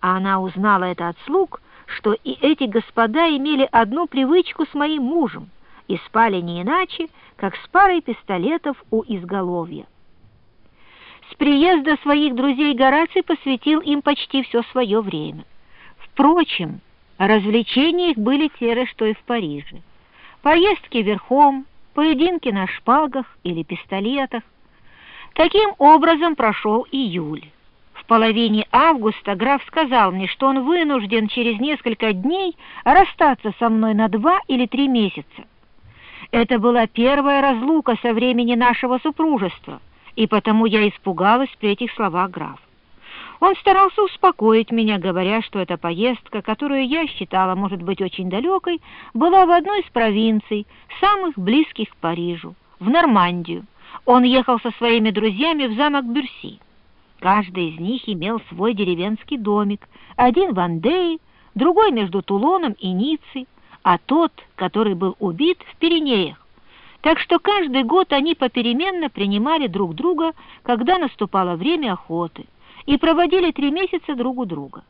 а она узнала это от слуг, что и эти господа имели одну привычку с моим мужем и спали не иначе, как с парой пистолетов у изголовья. С приезда своих друзей Гораций посвятил им почти все свое время. Впрочем, развлечения их были те же, что и в Париже. Поездки верхом, поединки на шпагах или пистолетах. Таким образом прошел июль. Половине августа граф сказал мне, что он вынужден через несколько дней расстаться со мной на два или три месяца. Это была первая разлука со времени нашего супружества, и потому я испугалась при этих словах графа. Он старался успокоить меня, говоря, что эта поездка, которую я считала, может быть, очень далекой, была в одной из провинций, самых близких к Парижу, в Нормандию. Он ехал со своими друзьями в замок Бюрси. Каждый из них имел свой деревенский домик, один в Андее, другой между Тулоном и Ниццей, а тот, который был убит, в Пиренеях. Так что каждый год они попеременно принимали друг друга, когда наступало время охоты и проводили три месяца друг у друга.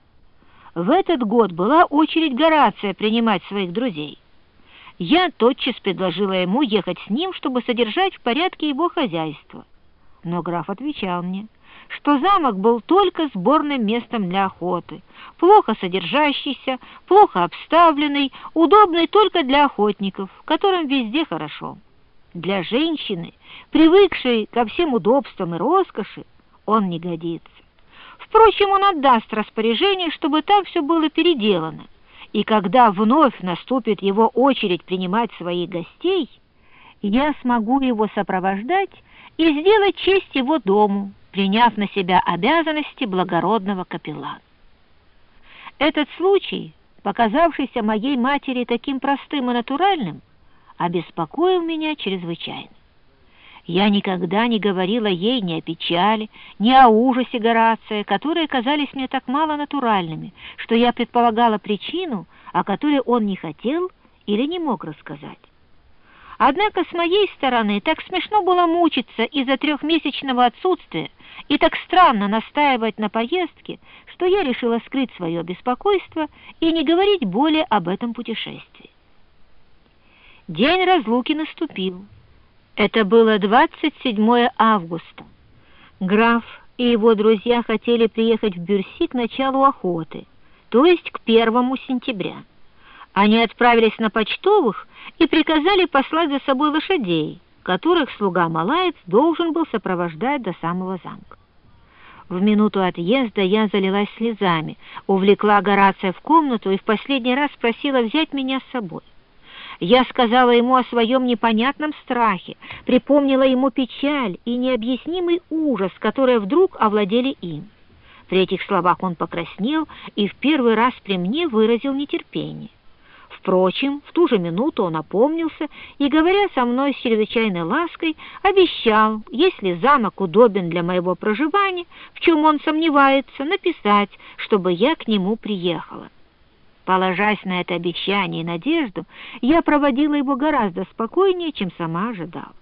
В этот год была очередь Горация принимать своих друзей. Я тотчас предложила ему ехать с ним, чтобы содержать в порядке его хозяйство. Но граф отвечал мне, что замок был только сборным местом для охоты, плохо содержащийся, плохо обставленный, удобный только для охотников, которым везде хорошо. Для женщины, привыкшей ко всем удобствам и роскоши, он не годится. Впрочем, он отдаст распоряжение, чтобы там все было переделано, и когда вновь наступит его очередь принимать своих гостей, я смогу его сопровождать и сделать честь его дому, приняв на себя обязанности благородного капеллана. Этот случай, показавшийся моей матери таким простым и натуральным, обеспокоил меня чрезвычайно. Я никогда не говорила ей ни о печали, ни о ужасе Горация, которые казались мне так мало натуральными, что я предполагала причину, о которой он не хотел или не мог рассказать. Однако с моей стороны так смешно было мучиться из-за трехмесячного отсутствия и так странно настаивать на поездке, что я решила скрыть свое беспокойство и не говорить более об этом путешествии. День разлуки наступил. Это было 27 августа. Граф и его друзья хотели приехать в Бюрси к началу охоты, то есть к 1 сентября. Они отправились на почтовых и приказали послать за собой лошадей, которых слуга Малаец должен был сопровождать до самого замка. В минуту отъезда я залилась слезами, увлекла Горация в комнату и в последний раз спросила взять меня с собой. Я сказала ему о своем непонятном страхе, припомнила ему печаль и необъяснимый ужас, которые вдруг овладели им. При этих словах он покраснел и в первый раз при мне выразил нетерпение. Впрочем, в ту же минуту он опомнился и, говоря со мной с чрезвычайной лаской, обещал, если замок удобен для моего проживания, в чем он сомневается, написать, чтобы я к нему приехала. Положась на это обещание и надежду, я проводила его гораздо спокойнее, чем сама ожидала.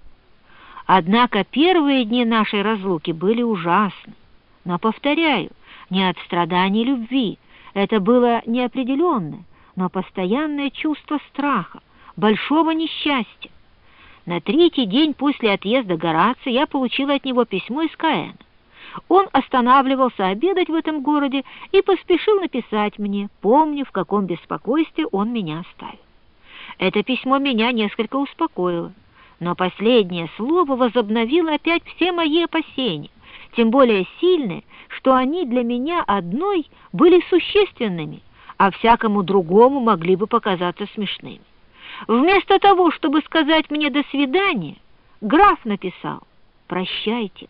Однако первые дни нашей разлуки были ужасны. Но, повторяю, не от страданий любви, это было неопределенное, но постоянное чувство страха, большого несчастья. На третий день после отъезда Горация я получила от него письмо из Каэна. Он останавливался обедать в этом городе и поспешил написать мне, помню, в каком беспокойстве он меня оставил. Это письмо меня несколько успокоило, но последнее слово возобновило опять все мои опасения, тем более сильные, что они для меня одной были существенными, а всякому другому могли бы показаться смешными. Вместо того, чтобы сказать мне «до свидания», граф написал «прощайте».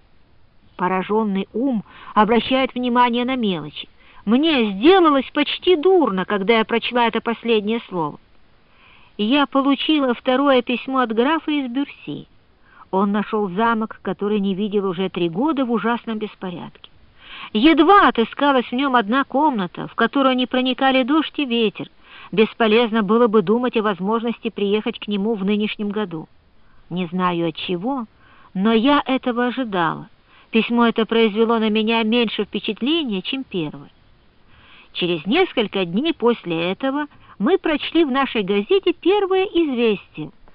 Пораженный ум обращает внимание на мелочи. Мне сделалось почти дурно, когда я прочла это последнее слово. Я получила второе письмо от графа из Бюрси. Он нашел замок, который не видел уже три года в ужасном беспорядке. Едва отыскалась в нем одна комната, в которую не проникали дождь и ветер. Бесполезно было бы думать о возможности приехать к нему в нынешнем году. Не знаю от чего, но я этого ожидала. Письмо это произвело на меня меньше впечатления, чем первое. Через несколько дней после этого мы прочли в нашей газете первое известие.